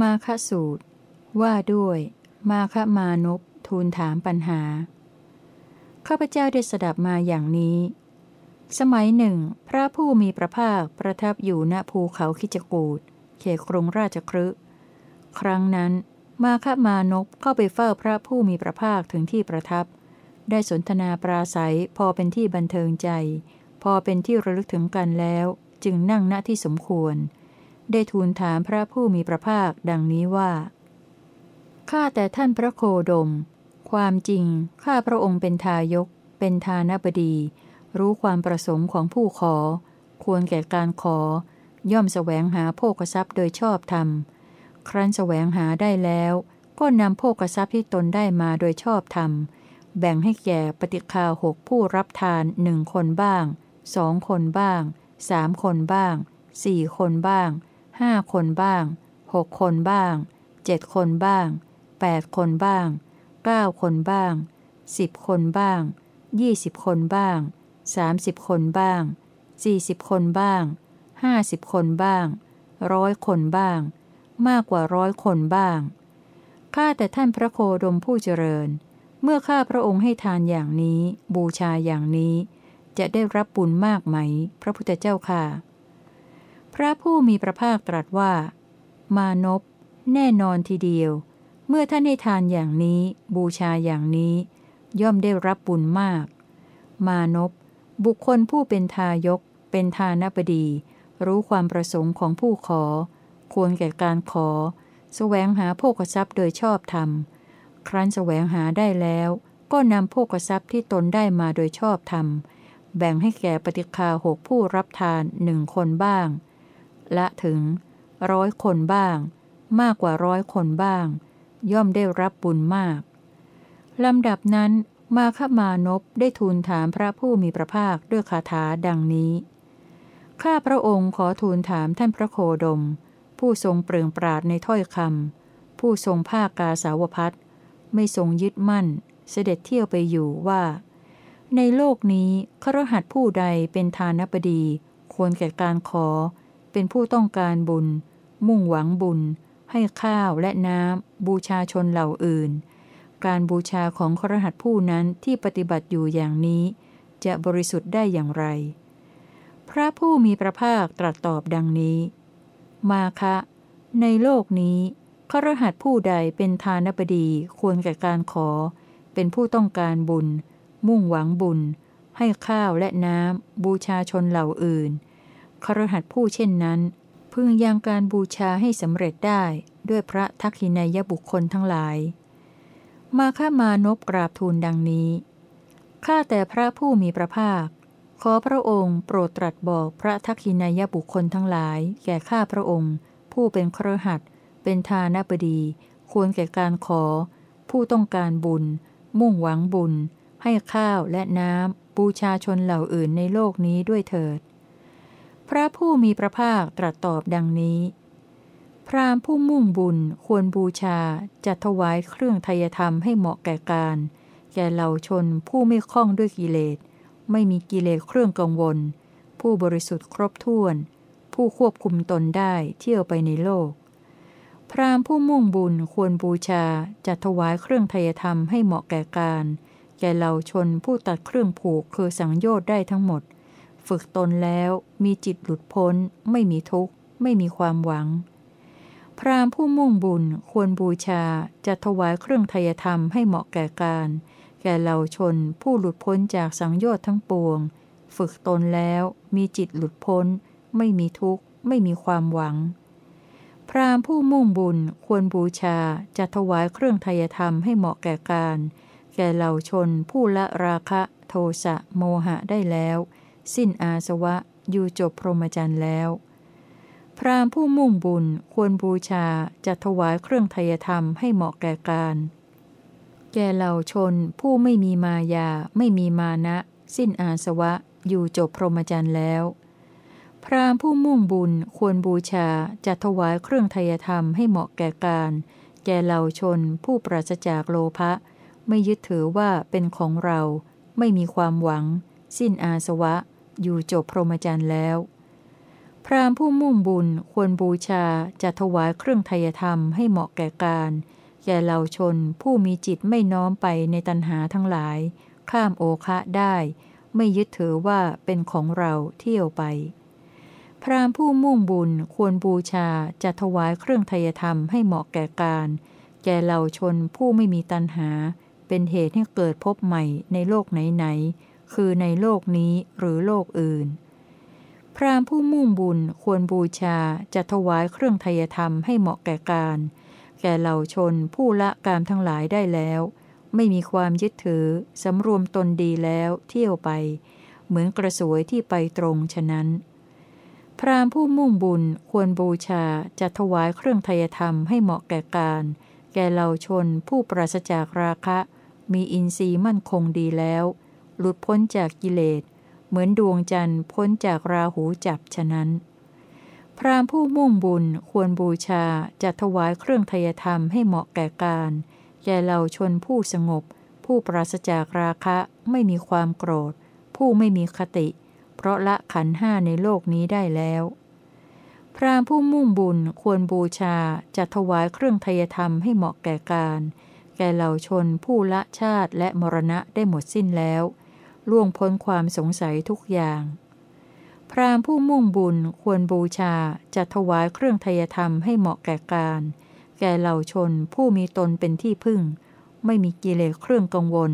มาคสูตร ว่าด้วย มาคมานพทูลถามปัญหา ข้าพเจ้าได้สดับมาอย่างนี้ สมัยหนึ่ง พระผู้มีพระภาคประทับอยู่ณภูเขาคิจกูดเขตกรุงราชครึครั้งนั้น มาคมานพเข้าไปเฝ้าพระผู้มีพระภาคถึงที่ประทับ ได้สนทนาปราศัยพอเป็นที่บันเทิงใจ พอเป็นที่ระลึกถึงกันแล้ว จึงนั่งณที่สมควร ได้ทูลถามพระผู้มีพระภาคดังนี้ว่า ข้าแต่ท่านพระโคดม ความจริง ข้าพระองค์เป็นทายก เป็นทานบดี รู้ความประสงค์ของผู้ขอ ควรแก่การขอ ย่อมแสวงหาโภกทรัพย์โดยชอบธรรม ครั้นแสวงหาได้แล้ว ก็นำโภกทรัพย์ที่ตนได้มาโดยชอบธรรม แบ่งให้แก่ปฏิคาหกผู้รับทานหนึ่งคนบ้างสองคนบ้างสามคนบ้างสี่คนบ้าง ห้าคนบ้างหกคนบ้างเจ็ดคนบ้างแปดคนบ้างเก้าคนบ้างสิบคนบ้างยี่สิบคนบ้างสามสิบคนบ้างสี่สิบคนบ้างห้าสิบคนบ้างร้อยคนบ้าง มากกว่าร้อยคนบ้างข้าแต่ท่านพระโคดมผู้เจริญ เมื่อข้าพระองค์ให้ทานอย่างนี้ บูชาอย่างนี้ จะได้รับบุญมากไหม พระพุทธเจ้าค่ะ พระผู้มีพระภาคตรัสว่า มานพแน่นอนทีเดียว เมื่อท่านให้ทานอย่างนี้ บูชาอย่างนี้ ย่อมได้รับบุญมาก มานพบุคคลผู้เป็นทายก เป็นทานบดี รู้ความประสงค์ของผู้ขอ ควรแก่การขอสแสวงหาโภกทรัพย์โดยชอบธรรม ครั้นสแสวงหาได้แล้ว ก็นำโภกทรัพย์ที่ตนได้มาโดยชอบธรรม แบ่งให้แก่ปฏิคาหกผู้รับทานหนึ่งคนบ้าง ละถึง ร้อยคนบ้าง มากกว่าร้อยคนบ้าง ย่อมได้รับบุญมากลำดับนั้นมาคมานพได้ทูลถามพระผู้มีพระภาคด้วยคาถาดังนี้ ข้าพระองค์ขอทูลถามท่านพระโคดม ผู้ทรงเปลืองปราดในถ้อยคำผู้ทรงภาคกาสาวพัดไม่ทรงยึดมั่น เสด็จเที่ยวไปอยู่ว่า ในโลกนี้ครหัสผู้ใดเป็นทานบดี ควรแก่การขอ เป็นผู้ต้องการบุญ มุ่งหวังบุญ ให้ข้าวและน้ำบูชาชนเหล่าอื่น การบูชาของครหัสผู้นั้นที่ปฏิบัติอยู่อย่างนี้ จะบริสุทธิ์ได้อย่างไร พระผู้มีพระภาคตรัสตอบดังนี้ มาคะ ในโลกนี้ครหัสผู้ใดเป็นทานบดีควรแก่การขอ เป็นผู้ต้องการบุญ มุ่งหวังบุญ ให้ข้าวและน้ำบูชาชนเหล่าอื่น ครหัสผู้เช่นนั้น พึงยังการบูชาให้สำเร็จได้ด้วยพระทักษินายบุคคลทั้งหลาย มาข้ามานพกราบทูลดังนี้ ข้าแต่พระผู้มีพระภาค ขอพระองค์โปรดตรัสบอกพระทักษินายบุคคลทั้งหลาย แก่ข้าพระองค์ ผู้เป็นครหัสเป็นทานบดี ควรแก่การขอ ผู้ต้องการบุญ มุ่งหวังบุญ ให้ข้าวและน้ำบูชาชนเหล่าอื่นในโลกนี้ด้วยเถิด พระผู้มีพระภาคตรัสตอบดังนี้ พรามผู้มุ่งบุญควรบูชาจัดถวายเครื่องทยธรรมให้เหมาะแก่การ แก่เหล่าชนผู้ไม่คล้องด้วยกิเลส ไม่มีกิเลสเครื่องกังวล ผู้บริสุทธิ์ครบถ้วน ผู้ควบคุมตนได้เที่ยวไปในโลก พรามผู้มุ่งบุญควรบูชาจัดถวายเครื่องทยธรรมให้เหมาะแก่การ แก่เหล่าชนผู้ตัดเครื่องผูกคือสังโยชน์ได้ทั้งหมด ฝึกตนแล้วมีจิตหลุดพ้น ไม่มีทุกข์ ไม่มีความหวัง พราหมผู้มุ่งบุญควรบูชาจะถวายเครื่องทยธรรมให้เหมาะแก่การ แก่เหล่าชนผู้หลุดพ้นจากสังโยชน์ทั้งปวง ฝึกตนแล้วมีจิตหลุดพ้น ไม่มีทุกข์ ไม่มีความหวัง พราหมผู้มุ่งบุญควรบูชาจะถวายเครื่องทยธรรมให้เหมาะแก่การ แก่เหล่าชนผู้ละราคะ โทสะโมหะได้แล้ว สิ้นอาสวะ อยู่จบพรหมจรรย์แล้ว พรามผู้มุ่งบุญควรบูชาจะถวายเครื่องทยธรรมให้เหมาะแก่การ แก่เหล่าชนผู้ไม่มีมายาไม่มีมานะ สิ้นอาสวะ อยู่จบพรหมจรรย์แล้ว พรามผู้มุ่งบุญควรบูชาจะถวายเครื่องทยธรรมให้เหมาะแก่การ แก่เหล่าชนผู้ปราศจากโลภะไม่ยึดถือว่าเป็นของเรา ไม่มีความหวัง สิ้นอาสวะ อยู่จบพรหมจรรย์แล้ว พราหมณ์ผู้มุ่งบุญควรบูชาจะถวายเครื่องไทยธรรมให้เหมาะแก่การ แก่เหล่าชนผู้มีจิตไม่น้อมไปในตัณหาทั้งหลาย ข้ามโอคะได้ ไม่ยึดถือว่าเป็นของเราเที่ยวไป พราหมณ์ผู้มุ่งบุญควรบูชาจะถวายเครื่องไทยธรรมให้เหมาะแก่การ แก่เหล่าชนผู้ไม่มีตัณหาเป็นเหตุให้เกิดพบใหม่ในโลกไหนๆ คือในโลกนี้หรือโลกอื่น พราหมณ์ผู้มุ่งบุญควรบูชาจะถวายเครื่องไทยธรรมให้เหมาะแก่การ แก่เหล่าชนผู้ละกามทั้งหลายได้แล้ว ไม่มีความยึดถือสำรวมตนดีแล้วเที่ยวไป เหมือนกระสวยที่ไปตรงฉะนั้นพราหมณ์ผู้มุ่งบุญควรบูชาจะถวายเครื่องไทยธรรมให้เหมาะแก่การ แก่เหล่าชนผู้ปราศจากราคะ มีอินทรีย์มั่นคงดีแล้ว หลุดพ้นจากกิเลส เหมือนดวงจันทร์พ้นจากราหูจับฉะนั้น พรามผู้มุ่งบุญควรบูชาจะถวายเครื่องทยธรรมให้เหมาะแก่การ แก่เหล่าชนผู้สงบ ผู้ปราศจากราคะไม่มีความโกรธ ผู้ไม่มีคติ เพราะละขันห้าในโลกนี้ได้แล้วพรามผู้มุ่งบุญควรบูชาจะถวายเครื่องทยธรรมให้เหมาะแก่การ แก่เหล่าชนผู้ละชาติและมรณะได้หมดสิ้นแล้ว ล่วงพ้นความสงสัยทุกอย่าง พราหมณ์ผู้มุ่งบุญควรบูชาจะถวายเครื่องทยธรรมให้เหมาะแก่การ แก่เหล่าชนผู้มีตนเป็นที่พึ่ง ไม่มีกิเลสเครื่องกังวล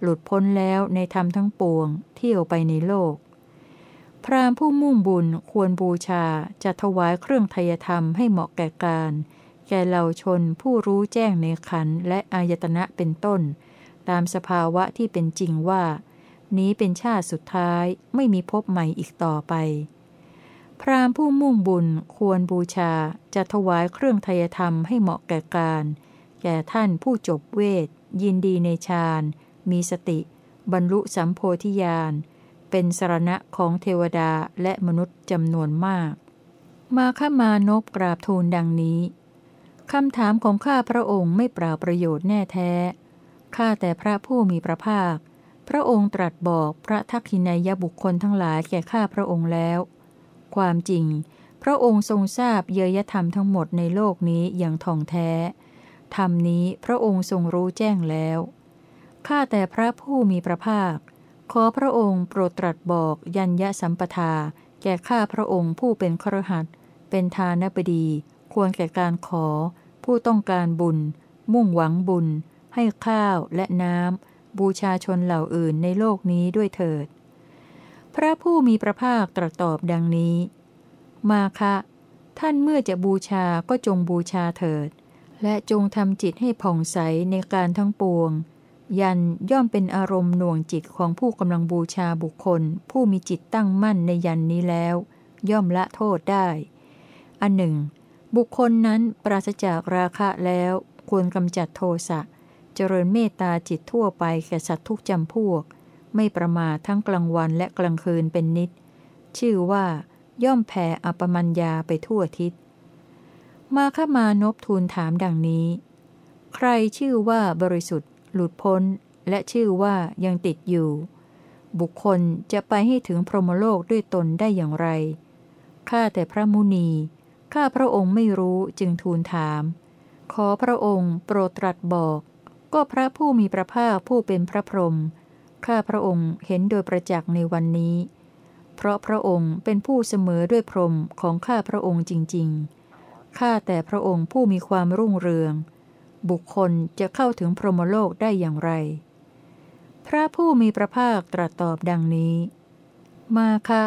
หลุดพ้นแล้วในธรรมทั้งปวง เที่ยวไปในโลก พราหมณ์ผู้มุ่งบุญควรบูชาจะถวายเครื่องทยธรรมให้เหมาะแก่การแก่เหล่าชนผู้รู้แจ้งในขันและอายตนะเป็นต้น ตามสภาวะที่เป็นจริงว่า นี้เป็นชาติสุดท้ายไม่มีพบใหม่อีกต่อไป พราหมณ์ผู้มุ่งบุญควรบูชาจะถวายเครื่องทยธรรมให้เหมาะแก่การ แก่ท่านผู้จบเวท ยินดีในฌานมีสติ บรรลุสัมโพธิญาณ เป็นสรณะของเทวดาและมนุษย์จำนวนมาก มาข้ามานพกราบทูลดังนี้คำถามของข้าพระองค์ไม่เปล่าประโยชน์แน่แท้ ข้าแต่พระผู้มีพระภาค ระองค์ตรัสบอกพระทักษินายบุคคลทั้งหลายแก่ข้าพระองค์แล้ว ความจริง พระองค์ทรงทราบเยยธรรมทั้งหมดในโลกนี้อย่างท่องแท้ ธรรมนี้พระองค์ทรงรู้แจ้งแล้ว ข้าแต่พระผู้มีพระภาค ขอพระองค์โปรดตรัสบอกยัญญสัมปทา แก่ข้าพระองค์ผู้เป็นครหัสเป็นทานบดี ควรแก่การขอ ผู้ต้องการบุญ มุ่งหวังบุญ ให้ข้าวและน้ำ บูชาชนเหล่าอื่นในโลกนี้ด้วยเถิด พระผู้มีพระภาคตรัสตอบดังนี้ มาคะ ท่านเมื่อจะบูชาก็จงบูชาเถิด และจงทำจิตให้ผ่องใสในการทั้งปวง ยันย่อมเป็นอารมณ์หน่วงจิตของผู้กำลังบูชาบุคคล ผู้มีจิตตั้งมั่นในยันนี้แล้ว ย่อมละโทษได้ อันหนึ่ง บุคคลนั้นปราศจากราคะแล้วควรกำจัดโทสะเจริญเมตตาจิตทั่วไปแก่สัตว์ทุกจำพวก ไม่ประมาททั้งกลางวันและกลางคืนเป็นนิด ชื่อว่าย่อมแผ่อปมัญญาไปทั่วทิศ มาขมานพทูลถามดังนี้ ใครชื่อว่าบริสุทธิ์ หลุดพ้น และชื่อว่ายังติดอยู่ บุคคลจะไปให้ถึงพรหมโลกด้วยตนได้อย่างไร ข้าแต่พระมุนี ข้าพระองค์ไม่รู้จึงทูลถาม ขอพระองค์โปรดตรัสบอก ก็พระผู้มีพระภาคผู้เป็นพระพรหมข้าพระองค์เห็นโดยประจักษ์ในวันนี้ เพราะพระองค์เป็นผู้เสมอด้วยพรหมของข้าพระองค์จริง ๆ ข้าแต่พระองค์ผู้มีความรุ่งเรือง บุคคลจะเข้าถึงพรหมโลกได้อย่างไร พระผู้มีพระภาคตรัสตอบดังนี้ มาคะ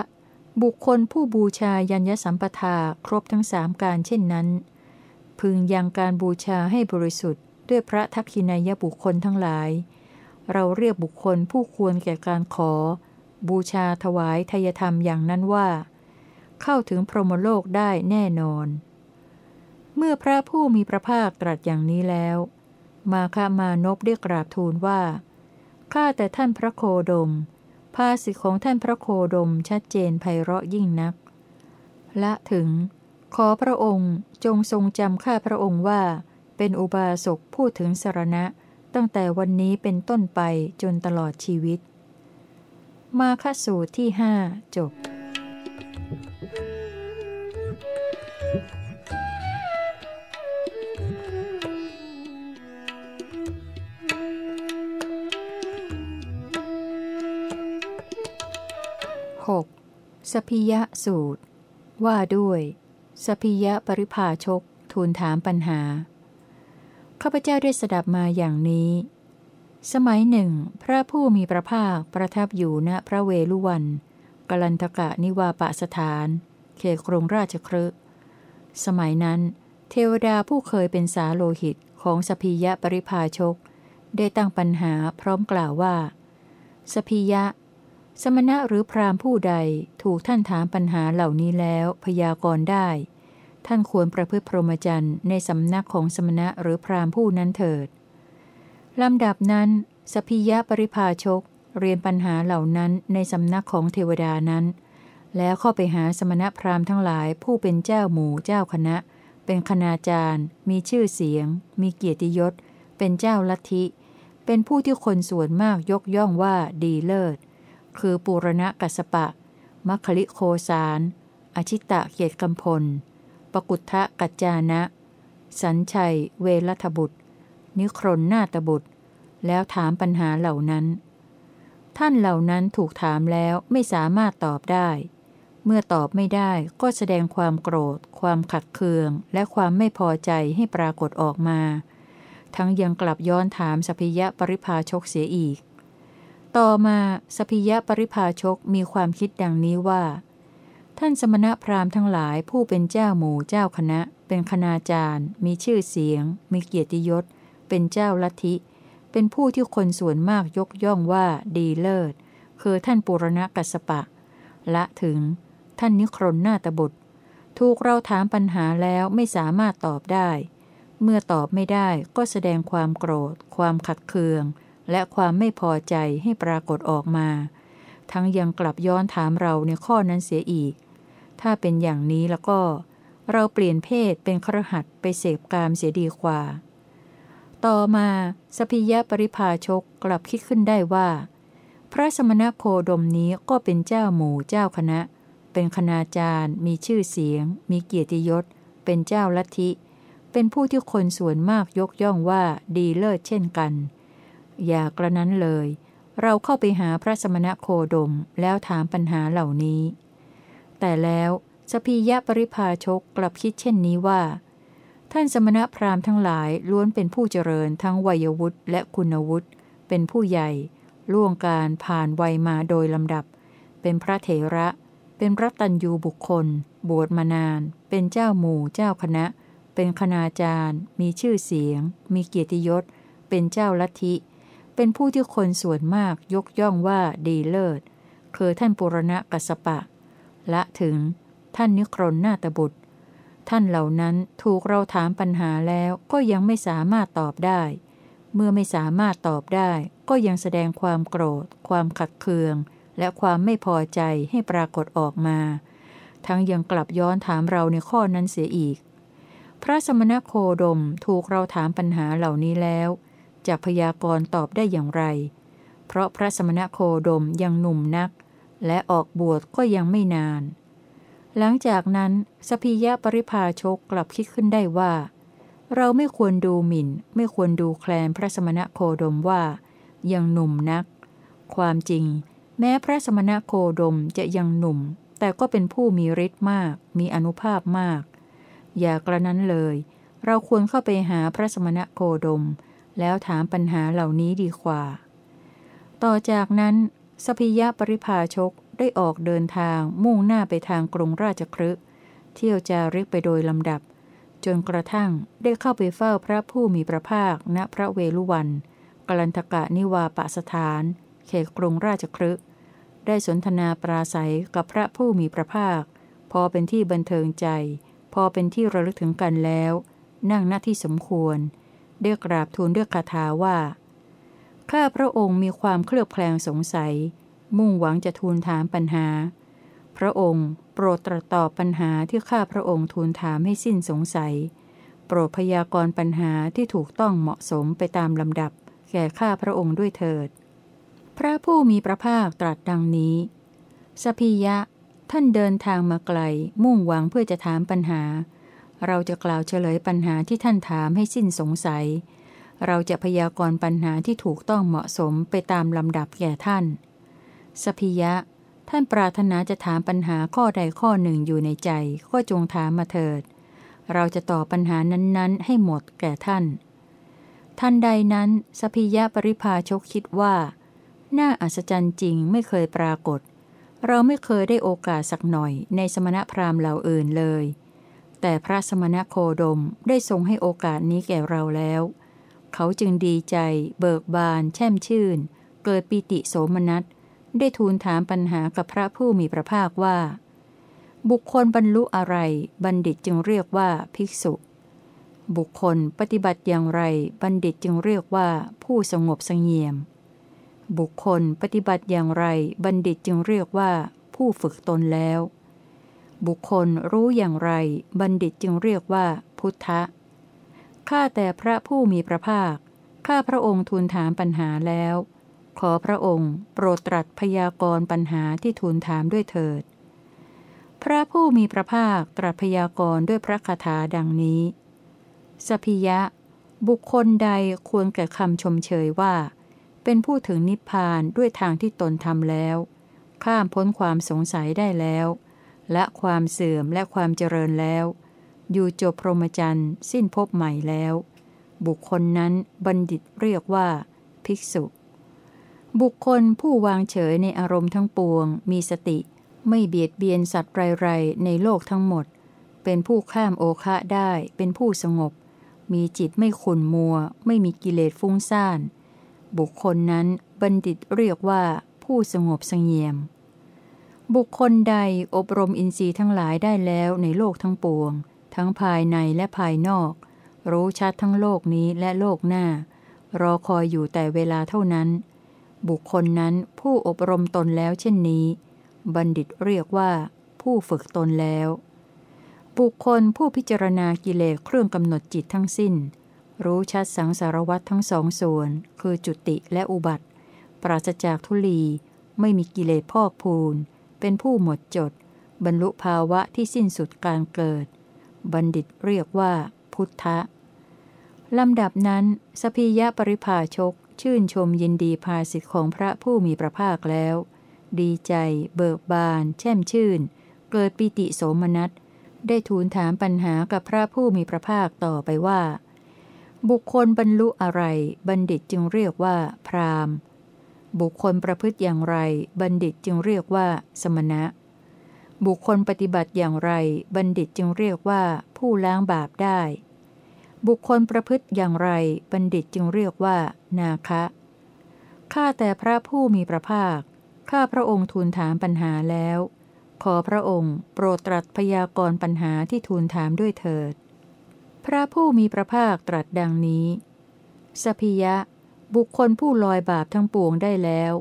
บุคคลผู้บูชายัญญสัมปทาครบทั้งสามการเช่นนั้น พึงยังการบูชาให้บริสุทธิ์ ด้วยพระทักษินายบุคคลทั้งหลาย เราเรียกบุคคลผู้ควรแก่การขอ บูชาถวายทยธรรมอย่างนั้นว่า เข้าถึงพรหมโลกได้แน่นอน เมื่อพระผู้มีพระภาคตรัสอย่างนี้แล้ว มาคามานพได้กราบทูลว่าข้าแต่ท่านพระโคดม ภาษิของท่านพระโคดมชัดเจนไพเราะยิ่งนัก ละถึง ขอพระองค์จงทรงจำข้าพระองค์ว่า เป็นอุบาสกพูดถึงสารณะ ตั้งแต่วันนี้เป็นต้นไปจนตลอดชีวิต มาคสูตรที่ห้าจบหกสพิยะสูตร ว่าด้วย สพิยะปริภาชก ทูลถามปัญหา ข้าพเจ้าได้สดับมาอย่างนี้ สมัยหนึ่ง พระผู้มีพระภาคประทับอยู่ณพระเวลุวันกลันตกะนิวาปสถาน เขตกรุงราชครึสมัยนั้น เทวดาผู้เคยเป็นสาโลหิตของสพิยะปริภาชก ได้ตั้งปัญหาพร้อมกล่าวว่า สพิยะ สมณะหรือพรามผู้ใดถูกท่านถามปัญหาเหล่านี้แล้วพยากรณ์ได้ ท่านควรประพฤติพรหมจรรย์ในสำนักของสมณะหรือพรามผู้นั้นเถิด ลำดับนั้น สพิยะปริภาชก เรียนปัญหาเหล่านั้นในสำนักของเทวดานั้น แล้วเข้าไปหาสมณะพราหมณ์ทั้งหลายผู้เป็นเจ้าหมู่เจ้าคณะ เป็นคณาจารย์ มีชื่อเสียง มีเกียรติยศ เป็นเจ้าลัทธิ เป็นผู้ที่คนส่วนมากยกย่องว่าดีเลิศ คือปุรณะกัสปะ มัคคลิโคสาร อชิตะเกียรติกำพล ปกุทธะกัจจานะ สัญชัย เวรัทบุตร นิครนนาตบุตร แล้วถามปัญหาเหล่านั้น ท่านเหล่านั้นถูกถามแล้วไม่สามารถตอบได้ เมื่อตอบไม่ได้ก็แสดงความโกรธ ความขัดเคือง และความไม่พอใจให้ปรากฏออกมา ทั้งยังกลับย้อนถามสพิยะปริภาชกเสียอีก ต่อมาสพิยะปริภาชกมีความคิดดังนี้ว่า ท่านสมณพราหมณ์ทั้งหลายผู้เป็นเจ้าหมู่เจ้าคณะ เป็นคณาจารย์ มีชื่อเสียง มีเกียรติยศ เป็นเจ้าลัทธิ เป็นผู้ที่คนส่วนมากยกย่องว่าดีเลิศ คือท่านปุรณกัสปะ ละถึง ท่านนิครนนาตบุตร ถูกเราถามปัญหาแล้วไม่สามารถตอบได้ เมื่อตอบไม่ได้ก็แสดงความโกรธ ความขัดเคือง และความไม่พอใจให้ปรากฏออกมา ทั้งยังกลับย้อนถามเราในข้อนั้นเสียอีก ถ้าเป็นอย่างนี้แล้วก็ เราเปลี่ยนเพศเป็นครหัสไปเสพกามเสียดีกว่า ต่อมาสพิยะปริภาชกกลับคิดขึ้นได้ว่า พระสมณโคดมนี้ก็เป็นเจ้าหมู่เจ้าคณะ เป็นคณาจารย์ มีชื่อเสียง มีเกียรติยศ เป็นเจ้าลัทธิ เป็นผู้ที่คนส่วนมากยกย่องว่าดีเลิศเช่นกัน อย่ากระนั้นเลย เราเข้าไปหาพระสมณโคดมแล้วถามปัญหาเหล่านี้ แต่แล้วสพิยะปริภาชกกลับคิดเช่นนี้ว่า ท่านสมณพราหมณ์ทั้งหลายล้วนเป็นผู้เจริญทั้งวัยวุฒิและคุณวุฒิเป็นผู้ใหญ่ ล่วงการผ่านวัยมาโดยลำดับ เป็นพระเถระ เป็นพระตัญญูบุคคล บวชมานาน เป็นเจ้าหมู่เจ้าคณะ เป็นคณาจารย์ มีชื่อเสียง มีเกียรติยศ เป็นเจ้าลัทธิ เป็นผู้ที่คนส่วนมากยกย่องว่าดีเลิศคือท่านปุรณะกัสปะ ละถึง ท่านนิครนนาตบุตร ท่านเหล่านั้นถูกเราถามปัญหาแล้วก็ยังไม่สามารถตอบได้ เมื่อไม่สามารถตอบได้ก็ยังแสดงความโกรธ ความขัดเคือง และความไม่พอใจให้ปรากฏออกมา ทั้งยังกลับย้อนถามเราในข้อนั้นเสียอีก พระสมณโคดมถูกเราถามปัญหาเหล่านี้แล้วจะพยากรณ์ตอบได้อย่างไร เพราะพระสมณโคดมยังหนุ่มนัก และออกบวชก็ยังไม่นาน หลังจากนั้นสพิยะปริภาชกกลับคิดขึ้นได้ว่า เราไม่ควรดูหมิ่น ไม่ควรดูแคลนพระสมณะโคดมว่า ยังหนุ่มนัก ความจริง แม้พระสมณะโคดมจะยังหนุ่ม แต่ก็เป็นผู้มีฤทธิ์มาก มีอนุภาพมาก อย่ากระนั้นเลย เราควรเข้าไปหาพระสมณะโคดม แล้วถามปัญหาเหล่านี้ดีกว่า ต่อจากนั้น สพิยะปริภาชกได้ออกเดินทางมุ่งหน้าไปทางกรุงราชครึเที่ยวจาริกไปโดยลำดับ จนกระทั่งได้เข้าไปเฝ้าพระผู้มีพระภาคณพระเวลุวันกลันทกะนิวาปสถาน เขตกรุงราชครึได้สนทนาปราศัยกับพระผู้มีพระภาค พอเป็นที่บันเทิงใจ พอเป็นที่ระลึกถึงกันแล้ว นั่งหน้าที่สมควร ได้กราบทูลด้วยคาถาว่า ข้าพระองค์มีความเคลือบแคลงสงสัย มุ่งหวังจะทูลถามปัญหา พระองค์โปรดตรัสตอบปัญหาที่ข้าพระองค์ทูลถามให้สิ้นสงสัย โปรดพยากรณ์ปัญหาที่ถูกต้องเหมาะสมไปตามลำดับ แก่ข้าพระองค์ด้วยเถิด พระผู้มีพระภาคตรัสดังนี้ สพิยะ ท่านเดินทางมาไกล มุ่งหวังเพื่อจะถามปัญหา เราจะกล่าวเฉลยปัญหาที่ท่านถามให้สิ้นสงสัย เราจะพยากรณ์ปัญหาที่ถูกต้องเหมาะสมไปตามลำดับแก่ท่าน สพิยะ ท่านปรารถนาจะถามปัญหาข้อใดข้อหนึ่งอยู่ในใจ ก็จงถามมาเถิด เราจะตอบปัญหานั้นๆ ให้หมดแก่ท่าน ท่านใดนั้น สพิยะปริภาชกคิดว่า น่าอัศจรรย์จริงไม่เคยปรากฏ เราไม่เคยได้โอกาสสักหน่อยในสมณพราหมณ์เหล่าอื่นเลย แต่พระสมณโคดมได้ทรงให้โอกาสนี้แก่เราแล้ว เขาจึงดีใจ เบิกบาน แช่มชื่น เกิดปิติโสมนัส ได้ทูลถามปัญหากับพระผู้มีพระภาคว่า บุคคลบรรลุอะไร บัณฑิตจึงเรียกว่าภิกษุ บุคคลปฏิบัติอย่างไร บัณฑิตจึงเรียกว่าผู้สงบสงเงียม บุคคลปฏิบัติอย่างไร บัณฑิตจึงเรียกว่า ผู้ฝึกตนแล้ว บุคคลรู้อย่างไร บัณฑิตจึงเรียกว่า พุทธะ ข้าแต่พระผู้มีพระภาค ข้าพระองค์ทูลถามปัญหาแล้ว ขอพระองค์โปรดตรัสพยากรณ์ปัญหาที่ทูลถามด้วยเถิด พระผู้มีพระภาคตรัสพยากรณ์ด้วยพระคาถาดังนี้ สพิยะ บุคคลใดควรแก่คำชมเชยว่า เป็นผู้ถึงนิพพานด้วยทางที่ตนทำแล้ว ข้ามพ้นความสงสัยได้แล้ว และความเสื่อมและความเจริญแล้ว อยู่จบพรหมจรรย์ สิ้นพบใหม่แล้ว บุคคลนั้นบัณฑิตเรียกว่า ภิกษุ บุคคลผู้วางเฉยในอารมณ์ทั้งปวง มีสติ ไม่เบียดเบียนสัตว์ไรๆในโลกทั้งหมด เป็นผู้ข้ามโอคะได้ เป็นผู้สงบ มีจิตไม่ขุนมัว ไม่มีกิเลสฟุ้งซ่าน บุคคลนั้นบัณฑิตเรียกว่า ผู้สงบสงเงียมบุคคลใดอบรมอินทรีย์ทั้งหลายได้แล้วในโลกทั้งปวง ทั้งภายในและภายนอก รู้ชัดทั้งโลกนี้และโลกหน้า รอคอยอยู่แต่เวลาเท่านั้น บุคคลนั้นผู้อบรมตนแล้วเช่นนี้ บัณฑิตเรียกว่า ผู้ฝึกตนแล้ว บุคคลผู้พิจารณากิเลสเครื่องกำหนดจิตทั้งสิ้น รู้ชัดสังสารวัตทั้งสองส่วน คือจุติและอุบัติ ปราศจากทุลี ไม่มีกิเลสพอกพูน เป็นผู้หมดจด บรรลุภาวะที่สิ้นสุดการเกิด บัณฑิตเรียกว่า พุทธะลำดับนั้น สพียะปริภาชก ชื่นชมยินดีภาสิทธิของพระผู้มีพระภาคแล้ว ดีใจ เบิกบาน แช่มชื่น เกิดปิติโสมนัส ได้ทูลถามปัญหากับพระผู้มีพระภาคต่อไปว่า บุคคลบรรลุอะไร บัณฑิตจึงเรียกว่า พรามบุคคลประพฤติอย่างไร บัณฑิตจึงเรียกว่า สมณะ บุคคลปฏิบัติอย่างไร บัณฑิตจึงเรียกว่าผู้ล้างบาปได้ บุคคลประพฤติอย่างไร บัณฑิตจึงเรียกว่า นาคะ ข้าแต่พระผู้มีพระภาค ข้าพระองค์ทูลถามปัญหาแล้ว ขอพระองค์ โปรดตรัสพยากรปัญหาที่ทูลถามด้วยเถิด พระผู้มีพระภาคตรัสดังนี้สพิยะ บุคคลผู้ลอยบาปทั้งปวงได้แล้ว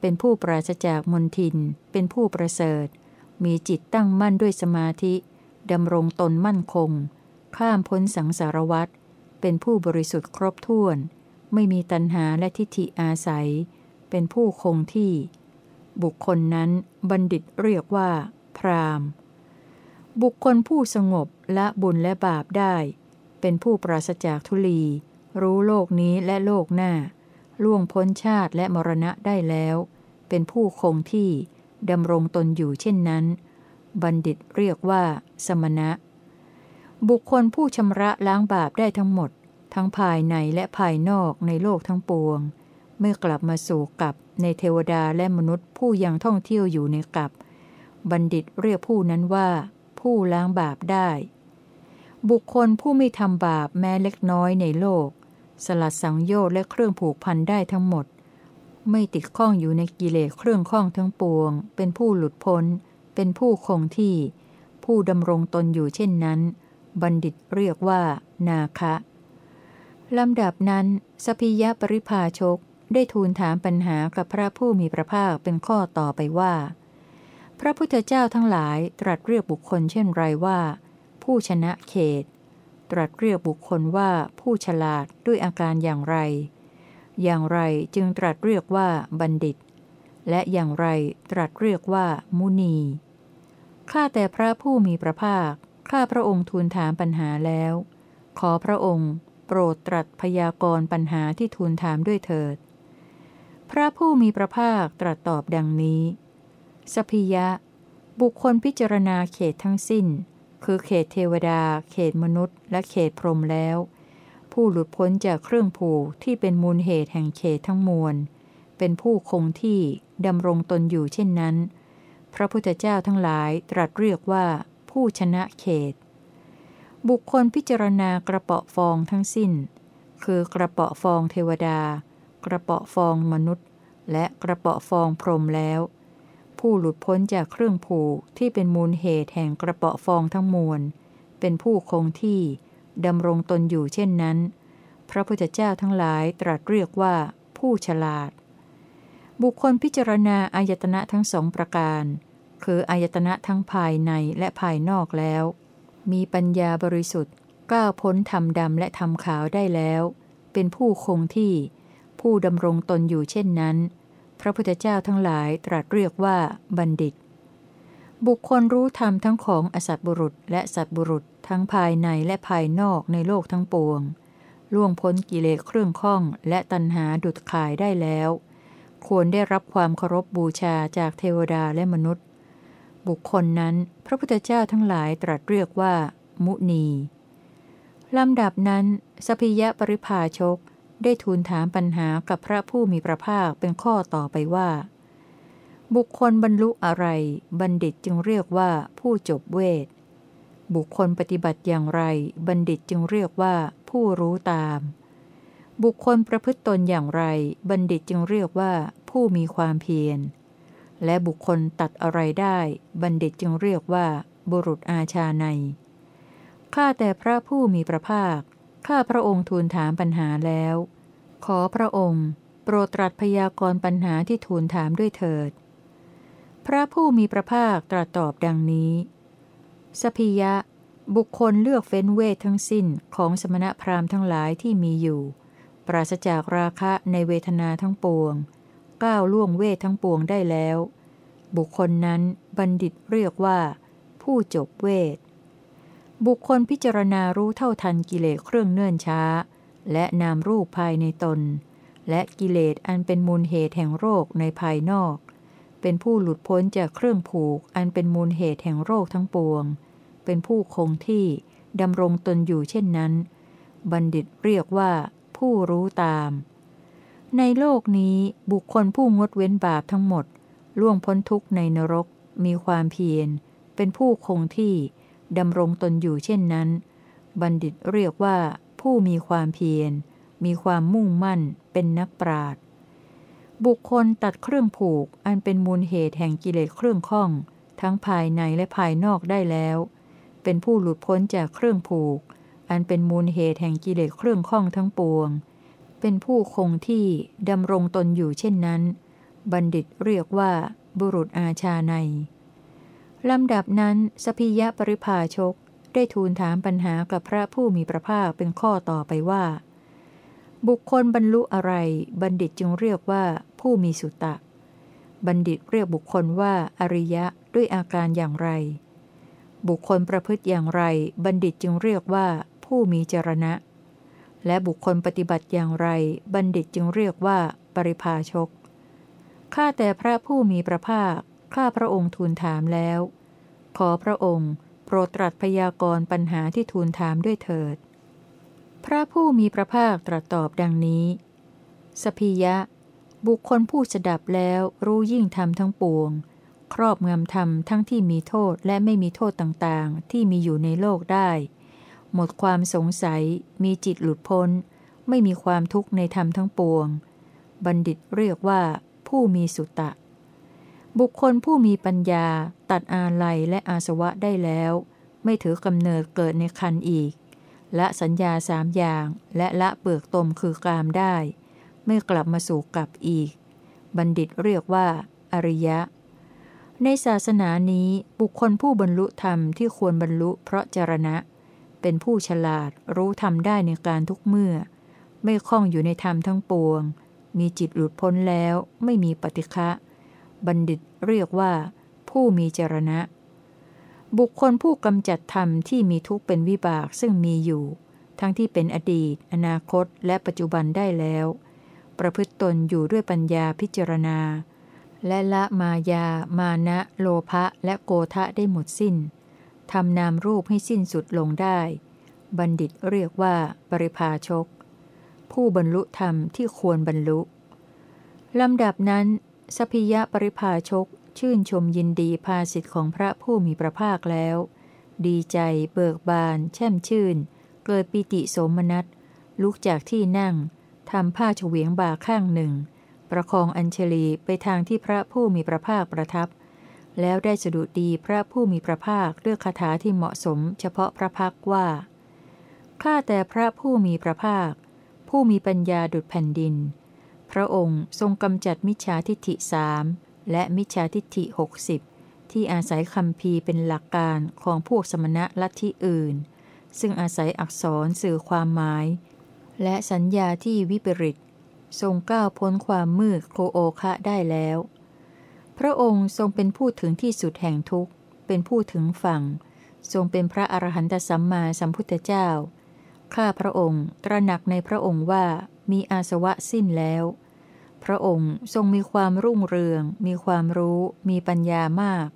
เป็นผู้ปราศจากมนทิน เป็นผู้ประเสริฐ มีจิตตั้งมั่นด้วยสมาธิดำรงตนมั่นคง ข้ามพ้นสังสารวัตรเป็นผู้บริสุทธิ์ครบถ้วน ไม่มีตัณหาและทิฏฐิอาศัย เป็นผู้คงที่ บุคคลนั้นบัณฑิตเรียกว่า พรามบุคคลผู้สงบละบุญและบาปได้ เป็นผู้ปราศจากทุลี รู้โลกนี้และโลกหน้า ล่วงพ้นชาติและมรณะได้แล้ว เป็นผู้คงที่ ดำรงตนอยู่เช่นนั้น บัณฑิตเรียกว่า สมณะ บุคคลผู้ชำระล้างบาปได้ทั้งหมด ทั้งภายในและภายนอกในโลกทั้งปวง เมื่อกลับมาสู่กับในเทวดาและมนุษย์ผู้ยังท่องเที่ยวอยู่ในกับบัณฑิตเรียกผู้นั้นว่า ผู้ล้างบาปได้ บุคคลผู้ไม่ทำบาปแม้เล็กน้อยในโลก สลัดสังโยชน์และเครื่องผูกพันได้ทั้งหมด ไม่ติดข้องอยู่ในกิเลสเครื่องข้องทั้งปวง เป็นผู้หลุดพ้น เป็นผู้คงที่ ผู้ดำรงตนอยู่เช่นนั้น บัณฑิตเรียกว่า นาคะลำดับนั้น สพิยะปริภาชกได้ทูลถามปัญหากับพระผู้มีพระภาคเป็นข้อต่อไปว่า พระพุทธเจ้าทั้งหลายตรัสเรียกบุคคลเช่นไรว่า ผู้ชนะเขต ตรัสเรียกบุคคลว่าผู้ฉลาดด้วยอาการอย่างไร อย่างไรจึงตรัสเรียกว่าบัณฑิต และอย่างไรตรัสเรียกว่า มุนี ข้าแต่พระผู้มีพระภาค ข้าพระองค์ทูลถามปัญหาแล้ว ขอพระองค์โปรดตรัสพยากรณ์ปัญหาที่ทูลถามด้วยเถิด พระผู้มีพระภาคตรัสตอบดังนี้ สพิยะ บุคคลพิจารณาเขตทั้งสิ้น คือเขตเทวดา เขตมนุษย์ และเขตพรหมแล้ว ผู้หลุดพ้นจากเครื่องผูกที่เป็นมูลเหตุแห่งเขตทั้งมวล เป็นผู้คงที่ดำรงตนอยู่เช่นนั้น พระพุทธเจ้าทั้งหลายตรัสเรียกว่า ผู้ชนะเขต บุคคลพิจารณากระเปาะฟองทั้งสิ้น คือกระเปาะฟองเทวดา กระเปาะฟองมนุษย์ และกระเปาะฟองพรหมแล้ว ผู้หลุดพ้นจากเครื่องผูกที่เป็นมูลเหตุแห่งกระเปาะฟองทั้งมวล เป็นผู้คงที่ ดำรงตนอยู่เช่นนั้น พระพุทธเจ้าทั้งหลายตรัสเรียกว่า ผู้ฉลาด บุคคลพิจารณาอายตนะทั้งสองประการ คืออายตนะทั้งภายในและภายนอกแล้ว มีปัญญาบริสุทธิ์ก้าวพ้นทำดำและทำขาวได้แล้ว เป็นผู้คงที่ ผู้ดำรงตนอยู่เช่นนั้น พระพุทธเจ้าทั้งหลายตรัสเรียกว่าบัณฑิต บุคคลรู้ธรรมทั้งของอสัตบุรุษ และสัตบุรุษทั้งภายในและภายนอกในโลกทั้งปวง ล่วงพ้นกิเลสเครื่องข้องและตัณหาดุดขายได้แล้ว ควรได้รับความเคารพบบูชาจากเทวดาและมนุษย์ บุคคลนั้นพระพุทธเจ้าทั้งหลายตรัสเรียกว่า มุนีลำดับนั้น สพิยะปริภาชก ได้ทูลถามปัญหากับพระผู้มีพระภาคเป็นข้อต่อไปว่า บุคคลบรรลุอะไร บัณฑิตจึงเรียกว่าผู้จบเวท บุคคลปฏิบัติอย่างไร บัณฑิตจึงเรียกว่าผู้รู้ตาม บุคคลประพฤติตนอย่างไร บัณฑิตจึงเรียกว่าผู้มีความเพียร และบุคคลตัดอะไรได้ บัณฑิตจึงเรียกว่า บุรุษอาชาใน ข้าแต่พระผู้มีพระภาค ข้าพระองค์ทูลถามปัญหาแล้ว ขอพระองค์ โปรดตรัสพยากรณ์ปัญหาที่ทูลถามด้วยเถิด พระผู้มีพระภาคตรัสตอบดังนี้ สพิยะ บุคคลเลือกเฟ้นเวททั้งสิ้นของสมณพราหมณ์ทั้งหลายที่มีอยู่ ปราศจากราคะในเวทนาทั้งปวง ก้าวล่วงเวททั้งปวงได้แล้ว บุคคลนั้นบัณฑิตเรียกว่า ผู้จบเวท บุคคลพิจารณารู้เท่าทันกิเลสเครื่องเนื่นช้า และนามรูปภายในตน และกิเลสอันเป็นมูลเหตุแห่งโรคในภายนอก เป็นผู้หลุดพ้นจากเครื่องผูก อันเป็นมูลเหตุแห่งโรคทั้งปวง เป็นผู้คงที่ดำรงตนอยู่เช่นนั้น บัณฑิตเรียกว่า ผู้รู้ตาม ในโลกนี้บุคคลผู้งดเว้นบาปทั้งหมด ล่วงพ้นทุกข์ในนรก มีความเพียร เป็นผู้คงที่ดำรงตนอยู่เช่นนั้น บัณฑิตเรียกว่า ผู้มีความเพียร มีความมุ่งมั่น เป็นนักปราด บุคคลตัดเครื่องผูก อันเป็นมูลเหตุแห่งกิเลสเครื่องข้อง ทั้งภายในและภายนอกได้แล้ว เป็นผู้หลุดพ้นจากเครื่องผูก อันเป็นมูลเหตุแห่งกิเลสเครื่องข้องทั้งปวง เป็นผู้คงที่ดำรงตนอยู่เช่นนั้น บัณฑิตเรียกว่า บุรุษอาชาในลำดับนั้น สพิยะปริภาชก ได้ทูลถามปัญหากับพระผู้มีพระภาคเป็นข้อต่อไปว่า บุคคลบรรลุอะไร บัณฑิตจึงเรียกว่า ผู้มีสุตตะ บัณฑิตเรียกบุคคลว่าอริยะด้วยอาการอย่างไร บุคคลประพฤติอย่างไร บัณฑิตจึงเรียกว่าผู้มีจรณะ และบุคคลปฏิบัติอย่างไร บัณฑิตจึงเรียกว่าปริภาชก ข้าแต่พระผู้มีพระภาค ข้าพระองค์ทูลถามแล้ว ขอพระองค์โปรดตรัสพยากรณ์ปัญหาที่ทูลถามด้วยเถิด พระผู้มีพระภาคตรัสตอบดังนี้ สพิยะ บุคคลผู้สดับแล้วรู้ยิ่งธรรมทั้งปวง ครอบงำธรรมทั้งที่มีโทษและไม่มีโทษต่างๆ ที่มีอยู่ในโลกได้ หมดความสงสัย มีจิตหลุดพ้น ไม่มีความทุกข์ในธรรมทั้งปวง บัณฑิตเรียกว่า ผู้มีสุตตะบุคคลผู้มีปัญญา ตัดอาลัยและอาสวะได้แล้ว ไม่ถือกำเนิดเกิดในคันอีกละสัญญาสามอย่างและละเปลือกตมคือกามได้ ไม่กลับมาสู่กลับอีก บัณฑิตเรียกว่า อริยะ ในศาสนานี้บุคคลผู้บรรลุธรรมที่ควรบรรลุเพราะจรณะ เป็นผู้ฉลาดรู้ธรรมได้ในการทุกเมื่อ ไม่คล้องอยู่ในธรรมทั้งปวง มีจิตหลุดพ้นแล้วไม่มีปฏิฆะบัณฑิตเรียกว่า ผู้มีจรณะ บุคคลผู้กำจัดธรรมที่มีทุกข์เป็นวิบากซึ่งมีอยู่ทั้งที่เป็นอดีต อนาคต และปัจจุบันได้แล้ว ประพฤติตนอยู่ด้วยปัญญาพิจารณา และละมายา มานะ โลภะและโกทะได้หมดสิ้นทำนามรูปให้สิ้นสุดลงได้ บัณฑิตเรียกว่าปริภาชก ผู้บรรลุธรรมที่ควรบรรลุ ลำดับนั้น สพิยะปริภาชก ชื่นชมยินดีภาสิทธิ์ของพระผู้มีพระภาคแล้ว ดีใจเบิกบาน แช่มชื่น เกิดปิติโสมนัสลุกจากที่นั่ง ทำผ้าเฉวียงบ่าข้างหนึ่ง ประคองอัญเชลีไปทางที่พระผู้มีพระภาคประทับ แล้วได้สดุดีพระผู้มีพระภาคเลือกคาถาที่เหมาะสมเฉพาะพระพักว่า ข้าแต่พระผู้มีพระภาค ผู้มีปัญญาดุจแผ่นดิน พระองค์ทรงกำจัดมิจฉาทิฏฐิสามและมิจฉาทิฏฐิหกสิบที่อาศัยคำพีเป็นหลักการของพวกสมณะลัทธิอื่น ซึ่งอาศัยอักษรสื่อความหมาย และสัญญาที่วิปริตทรงก้าวพ้นความมืดโคโอคะได้แล้ว พระองค์ทรงเป็นผู้ถึงที่สุดแห่งทุกข์ เป็นผู้ถึงฝั่ง ทรงเป็นพระอรหันตสัมมาสัมพุทธเจ้า ข้าพระองค์ตระหนักในพระองค์ว่ามีอาสวะสิ้นแล้ว พระองค์ทรงมีความรุ่งเรือง มีความรู้ มีปัญญามาก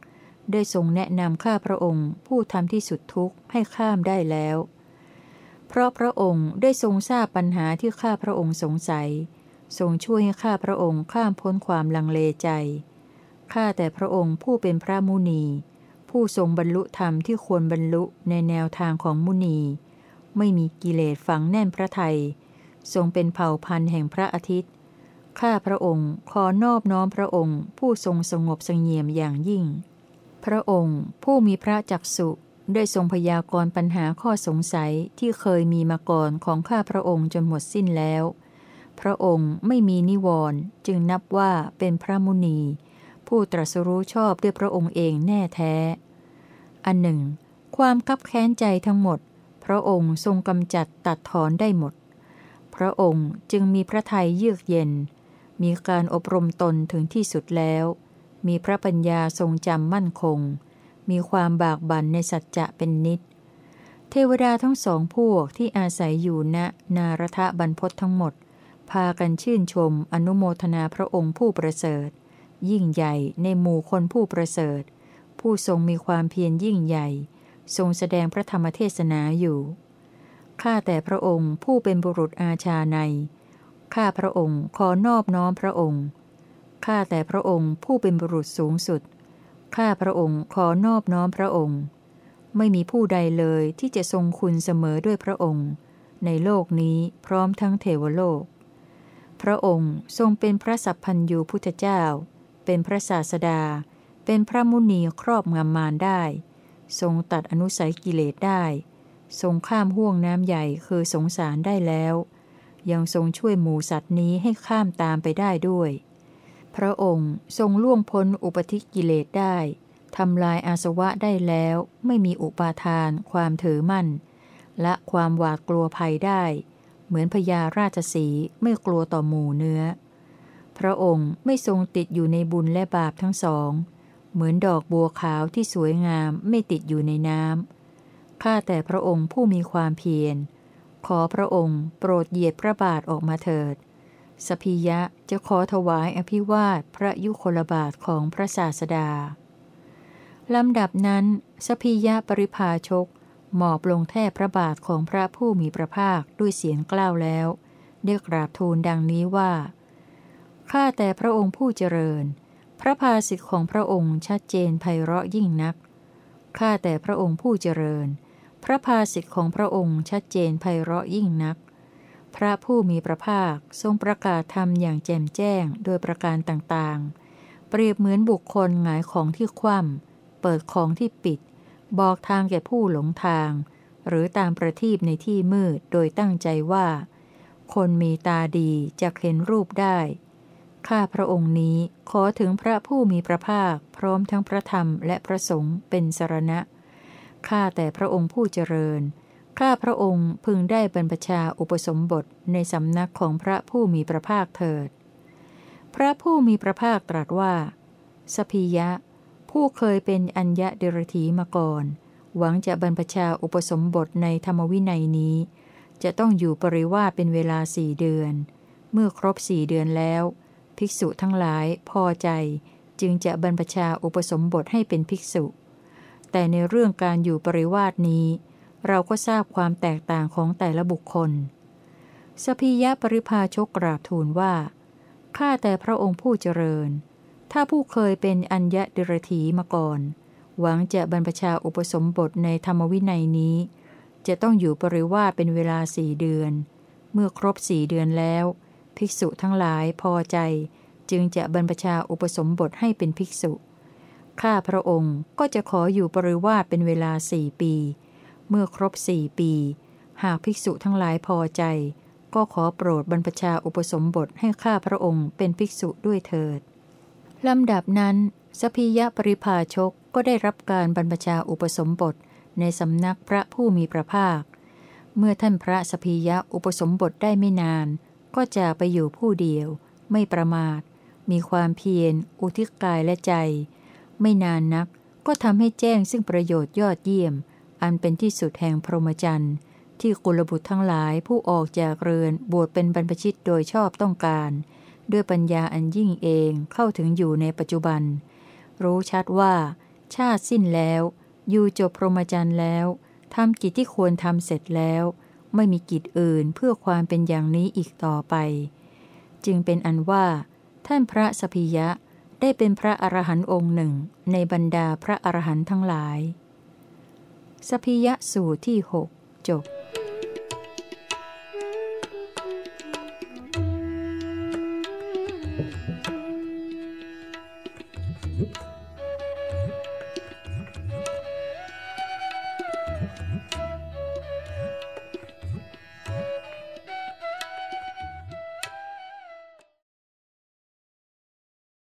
ได้ทรงแนะนำข้าพระองค์ผู้ทำที่สุดทุกข์ให้ข้ามได้แล้ว เพราะพระองค์ได้ทรงทราบปัญหาที่ข้าพระองค์สงสัย ทรงช่วยให้ข้าพระองค์ข้ามพ้นความลังเลใจ ข้าแต่พระองค์ผู้เป็นพระมุนี ผู้ทรงบรรลุธรรมที่ควรบรรลุในแนวทางของมุนี ไม่มีกิเลสฝังแน่นพระไทย ทรงเป็นเผ่าพันธุ์แห่งพระอาทิตย์ ข้าพระองค์ขอนอบน้อมพระองค์ ผู้ทรงสงบสงเงียมอย่างยิ่ง พระองค์ผู้มีพระจักสุ ได้ทรงพยากรณ์ปัญหาข้อสงสัยที่เคยมีมาก่อนของข้าพระองค์จนหมดสิ้นแล้ว พระองค์ไม่มีนิวรณ์จึงนับว่าเป็นพระมุนี ผู้ตรัสรู้ชอบด้วยพระองค์เองแน่แท้ อันหนึ่ง ความคับแค้นใจทั้งหมด พระองค์ทรงกำจัดตัดถอนได้หมด พระองค์จึงมีพระทัยเยือกเย็น มีการอบรมตนถึงที่สุดแล้ว มีพระปัญญาทรงจำมั่นคง มีความบากบั่นในสัจจะเป็นนิด เทวดาทั้งสองพวกที่อาศัยอยู่ณนารทะบรรพศทั้งหมด พากันชื่นชมอนุโมทนาพระองค์ผู้ประเสริฐ ยิ่งใหญ่ในหมู่คนผู้ประเสริฐ ผู้ทรงมีความเพียรยิ่งใหญ่ ทรงแสดงพระธรรมเทศนาอยู่ข้าแต่พระองค์ผู้เป็นบุรุษอาชาใน ข้าพระองค์ขอนอบน้อมพระองค์ ข้าแต่พระองค์ผู้เป็นบุรุษสูงสุด ข้าพระองค์ขอนอบน้อมพระองค์ ไม่มีผู้ใดเลยที่จะทรงคุณเสมอด้วยพระองค์ ในโลกนี้พร้อมทั้งเทวโลก พระองค์ทรงเป็นพระสัพพัญญูพุทธเจ้า เป็นพระศาสดา เป็นพระมุนีครอบงำมารได้ ทรงตัดอนุสัยกิเลสได้ ทรงข้ามห่วงน้ำใหญ่คือสงสารได้แล้ว ยังทรงช่วยหมูสัตว์นี้ให้ข้ามตามไปได้ด้วย พระองค์ทรงล่วงพ้นอุปธิกิเลสได้ทำลายอาสวะได้แล้วไม่มีอุปาทาน ความถือมั่น และความหวาดกลัวภัยได้ เหมือนพญาราชสีไม่กลัวต่อหมู่เนื้อ พระองค์ไม่ทรงติดอยู่ในบุญและบาปทั้งสอง เหมือนดอกบัวขาวที่สวยงามไม่ติดอยู่ในน้ำข้าแต่พระองค์ผู้มีความเพียร ขอพระองค์โปรดเหยียดพระบาทออกมาเถิด สพิยะจะขอถวายอภิวาทพระยุคลบาทของพระศาสดา ลำดับนั้น สพิยะปริภาชก หมอบลงแทบพระบาทของพระผู้มีพระภาคด้วยเสียงกล้าวแล้ว ได้กราบทูลดังนี้ว่า ข้าแต่พระองค์ผู้เจริญ พระภาสิทธิ์ของพระองค์ชัดเจนไพเราะยิ่งนัก ข้าแต่พระองค์ผู้เจริญ พระภาสิทธิ์ของพระองค์ชัดเจนไพเราะยิ่งนัก พระผู้มีพระภาคทรงประกาศธรรมอย่างแจ่มแจ้งโดยประการต่างๆ เปรียบเหมือนบุคคลหงายของที่คว่ำเปิดของที่ปิด บอกทางแก่ผู้หลงทาง หรือตามประทีปในที่มืดโดยตั้งใจว่า คนมีตาดีจะเห็นรูปได้ ข้าพระองค์นี้ขอถึงพระผู้มีพระภาคพร้อมทั้งพระธรรมและพระสงฆ์เป็นสรณะ ข้าแต่พระองค์ผู้เจริญ ข้าพระองค์พึงได้บรรพชาอุปสมบทในสำนักของพระผู้มีพระภาคเถิด พระผู้มีพระภาคตรัสว่า สพียะ ผู้เคยเป็นอัญญะเดรธีมาก่อน หวังจะบรรพชาอุปสมบทในธรรมวินัยนี้ จะต้องอยู่ปริวาเป็นเวลาสี่เดือน เมื่อครบสี่เดือนแล้ว ภิภิกษุทั้งหลายพอใจจึงจะบรรพชาอุปสมบทให้เป็นภิกษุ แต่ในเรื่องการอยู่ปริวาสนี้ เราก็ทราบความแตกต่างของแต่ละบุคคล สพียะปริพาชกกราบทูลว่า ข้าแต่พระองค์ผู้เจริญ ถ้าผู้เคยเป็นอัญญดิรถีมาก่อน หวังจะบรรพชาอุปสมบทในธรรมวินัยนี้ จะต้องอยู่ปริวาเป็นเวลาสี่เดือน เมื่อครบสี่เดือนแล้ว ภิกษุทั้งหลายพอใจ จึงจะบรรพชาอุปสมบทให้เป็นภิกษุ ข้าพระองค์ก็จะขออยู่ปริวาเป็นเวลาสี่ปี เมื่อครบสี่ปี หากภิกษุทั้งหลายพอใจ ก็ขอโปรดบรรพชาอุปสมบทให้ข้าพระองค์เป็นภิกษุด้วยเถิดลำดับนั้น สพิยะปริภาชกก็ได้รับการบรรพชาอุปสมบทในสำนักพระผู้มีพระภาค เมื่อท่านพระสพิยะอุปสมบทได้ไม่นาน ก็จะไปอยู่ผู้เดียว ไม่ประมาท มีความเพียร อุทิศกายและใจ ไม่นานนักก็ทำให้แจ้งซึ่งประโยชน์ยอดเยี่ยม อันเป็นที่สุดแห่งพรหมจรรย์ที่กุลบุตรทั้งหลายผู้ออกจากเรือนบวชเป็นบรรพชิตโดยชอบต้องการ ด้วยปัญญาอันยิ่งเองเข้าถึงอยู่ในปัจจุบัน รู้ชัดว่า ชาติสิ้นแล้ว อยู่จบพรหมจรรย์แล้วทำกิจที่ควรทำเสร็จแล้ว ไม่มีกิจอื่นเพื่อความเป็นอย่างนี้อีกต่อไป จึงเป็นอันว่า ท่านพระสพิยะได้เป็นพระอรหันต์องค์หนึ่ง ในบรรดาพระอรหันต์ทั้งหลาย สพิยสูตรที่หกจบ